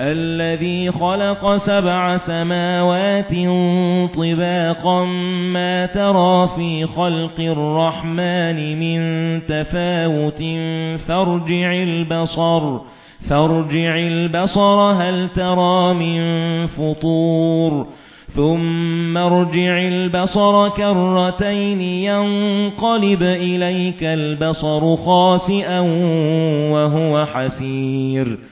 الذي خلق سبع سماوات طباقا ما ترى في خلق الرحمن من تفاوت. فارجع البصر فارجع البصر هل ترى من فطور؟ ثُمَّ ارْجِعِ الْبَصَرَ كَرَّتَيْنِ يَنقَلِبْ إِلَيْكَ الْبَصَرُ خَاسِئًا وَهُوَ حَسِيرٌ.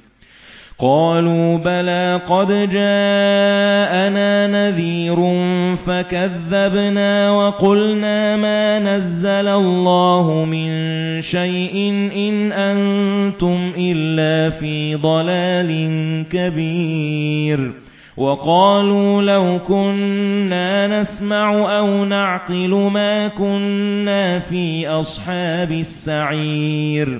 قَالُوا بَلَى قَدْ جَاءَنَا نَذِيرٌ فَكَذَّبْنَا وَقُلْنَا مَا نَزَّلَ اللَّهُ مِن شَيْءٍ إِنْ أَنتُمْ إِلَّا فِي ضَلَالٍ كَبِيرٍ وَقَالُوا لَوْ كُنَّا نَسْمَعُ أَوْ نَعْقِلُ مَا كُنَّا فِي أَصْحَابِ السَّعِيرِ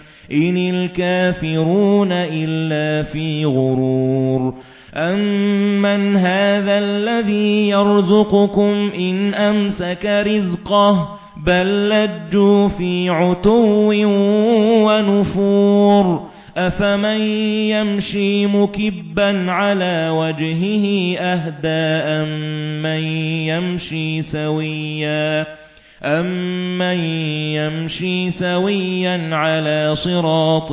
إِنِ الْكَافِرُونَ إِلَّا فِي غُرُورٍ أَمَّنْ هَذَا الَّذِي يَرْزُقُكُمْ إِنْ أَمْسَكَ رِزْقَهُ بَل لَّجُّوا فِي عُتُوٍّ وَنُفُورٍ أَفَمَن يَمْشِي مُكِبًّا عَلَى وَجْهِهِ أَهْدَى أَمَّن يَمْشِي سَوِيًّا أَمَّن يَمْشِي سَوِيًّا عَلَى صِرَاطٍ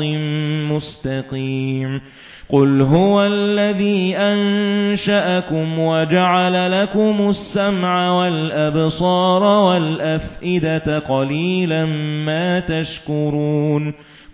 مُسْتَقِيمٍ قُلْ هُوَ الَّذِي أَنشَأَكُمْ وَجَعَلَ لَكُمُ السَّمْعَ وَالْأَبْصَارَ وَالْأَفْئِدَةَ قَلِيلًا مَا تَشْكُرُونَ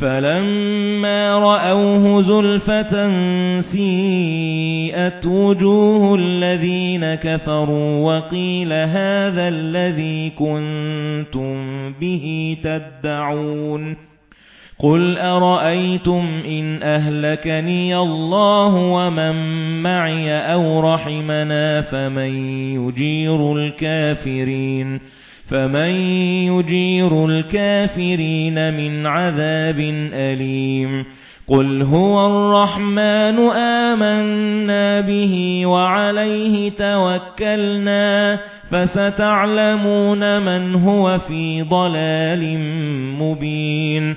فَلَمَّا رَأَوْهُ زُلْفَةً سِيئَتْ وُجُوهُ الَّذِينَ كَفَرُوا وَقِيلَ هَذَا الَّذِي كُنتُم بِهِ تَدَّعُونَ قُلْ أَرَأَيْتُمْ إِنْ أَهْلَكَنِيَ اللَّهُ وَمَن مَّعِي أَوْ رَحِمَنَا فَمَن يُجِيرُ الْكَافِرِينَ فَمَن يُجِيرُ الْكَافِرِينَ مِنْ عَذَابٍ أَلِيمٍ قُلْ هُوَ الرَّحْمَنُ آمَنَّا بِهِ وَعَلَيْهِ تَوَكَّلْنَا فَسَتَعْلَمُونَ مَنْ هُوَ فِي ضَلَالٍ مُبِينٍ